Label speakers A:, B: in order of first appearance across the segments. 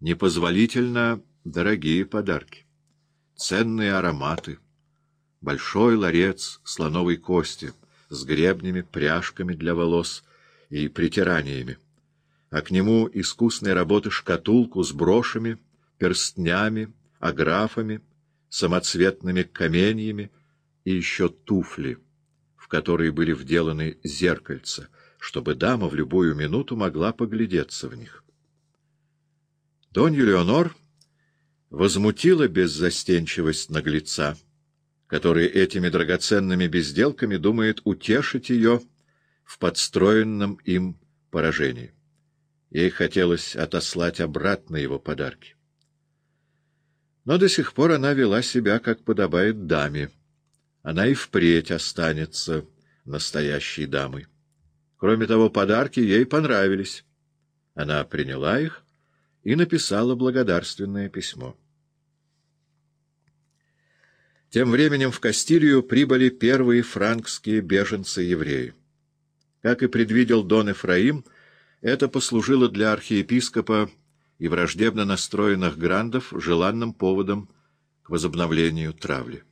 A: непозволительно дорогие подарки, ценные ароматы, большой ларец слоновой кости с гребнями, пряжками для волос и притираниями, а к нему искусной работы шкатулку с брошами, перстнями, аграфами, самоцветными каменьями и еще туфли, в которые были вделаны зеркальца, чтобы дама в любую минуту могла поглядеться в них. Дон Юлеонор возмутила беззастенчивость наглеца, который этими драгоценными безделками думает утешить ее в подстроенном им поражении. Ей хотелось отослать обратно его подарки. Но до сих пор она вела себя, как подобает даме. Она и впредь останется настоящей дамой. Кроме того, подарки ей понравились. Она приняла их и написала благодарственное письмо. Тем временем в Кастилию прибыли первые франкские беженцы-евреи. Как и предвидел Дон Эфраим, это послужило для архиепископа и враждебно настроенных грандов желанным поводом к возобновлению травли.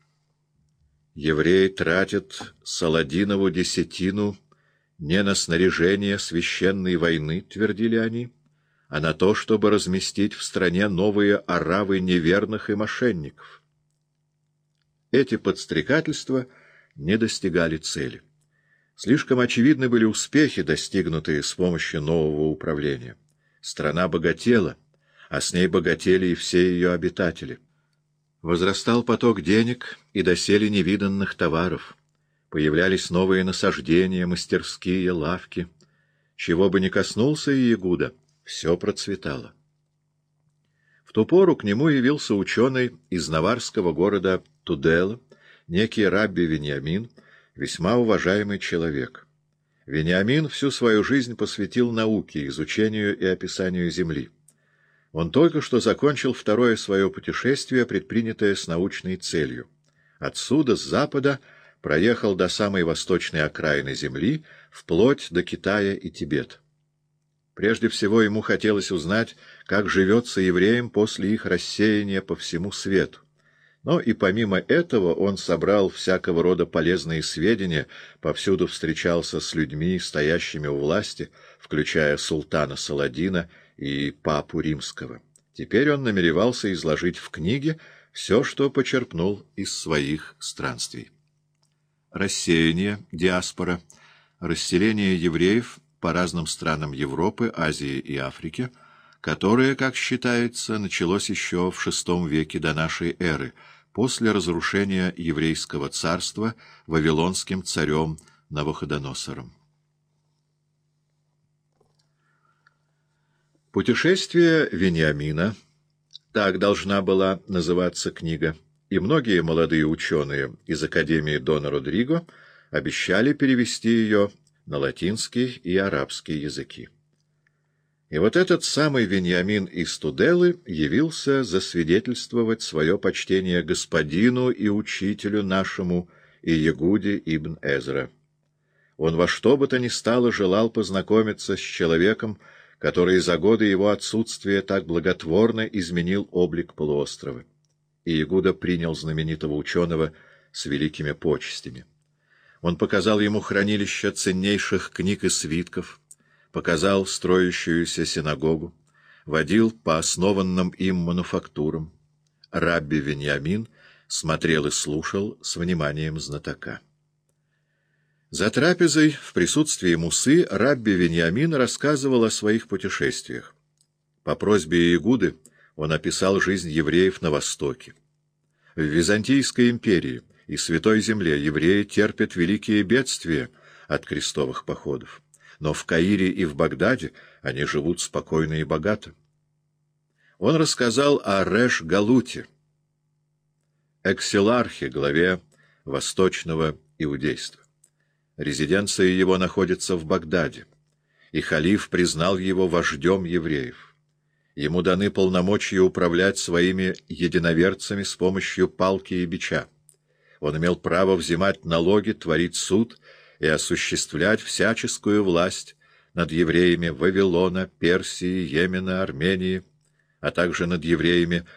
A: Евреи тратят Саладинову десятину не на снаряжение священной войны, твердили они, а на то, чтобы разместить в стране новые оравы неверных и мошенников. Эти подстрекательства не достигали цели. Слишком очевидны были успехи, достигнутые с помощью нового управления. Страна богатела, а с ней богатели и все ее обитатели. Возрастал поток денег и доселе невиданных товаров. Появлялись новые насаждения, мастерские, лавки. Чего бы ни коснулся и Ягуда — все процветало. В ту пору к нему явился ученый из наварского города Тудела, некий рабби Вениамин, весьма уважаемый человек. Вениамин всю свою жизнь посвятил науке, изучению и описанию Земли. Он только что закончил второе свое путешествие, предпринятое с научной целью. Отсюда, с запада, проехал до самой восточной окраины Земли, вплоть до Китая и Тибета. Прежде всего ему хотелось узнать, как живется евреям после их рассеяния по всему свету. Но и помимо этого он собрал всякого рода полезные сведения, повсюду встречался с людьми, стоящими у власти, включая султана Саладина и папу римского. Теперь он намеревался изложить в книге все, что почерпнул из своих странствий. Рассеяние, диаспора, расселение евреев — по разным странам Европы, Азии и Африки, которое, как считается, началось еще в VI веке до нашей эры, после разрушения еврейского царства вавилонским царем Навуходоносором. Путешествие Вениамина, так должна была называться книга, и многие молодые ученые из Академии Дона Родриго обещали перевести ее на латинский и арабский языки. И вот этот самый Вениамин из Туделы явился засвидетельствовать свое почтение господину и учителю нашему Иегуде ибн Эзра. Он во что бы то ни стало желал познакомиться с человеком, который за годы его отсутствия так благотворно изменил облик полуострова. Иегуда принял знаменитого ученого с великими почестями. Он показал ему хранилище ценнейших книг и свитков, показал строящуюся синагогу, водил по основанным им мануфактурам. Рабби Вениамин смотрел и слушал с вниманием знатока. За трапезой, в присутствии Мусы, Рабби Вениамин рассказывал о своих путешествиях. По просьбе Иегуды он описал жизнь евреев на Востоке. В Византийской империи — и Святой Земле евреи терпят великие бедствия от крестовых походов. Но в Каире и в Багдаде они живут спокойно и богато. Он рассказал о Реш-Галуте, экселархе, главе восточного иудейства. Резиденция его находится в Багдаде, и халиф признал его вождем евреев. Ему даны полномочия управлять своими единоверцами с помощью палки и бича. Он имел право взимать налоги, творить суд и осуществлять всяческую власть над евреями Вавилона, Персии, Йемена, Армении. а также над евреями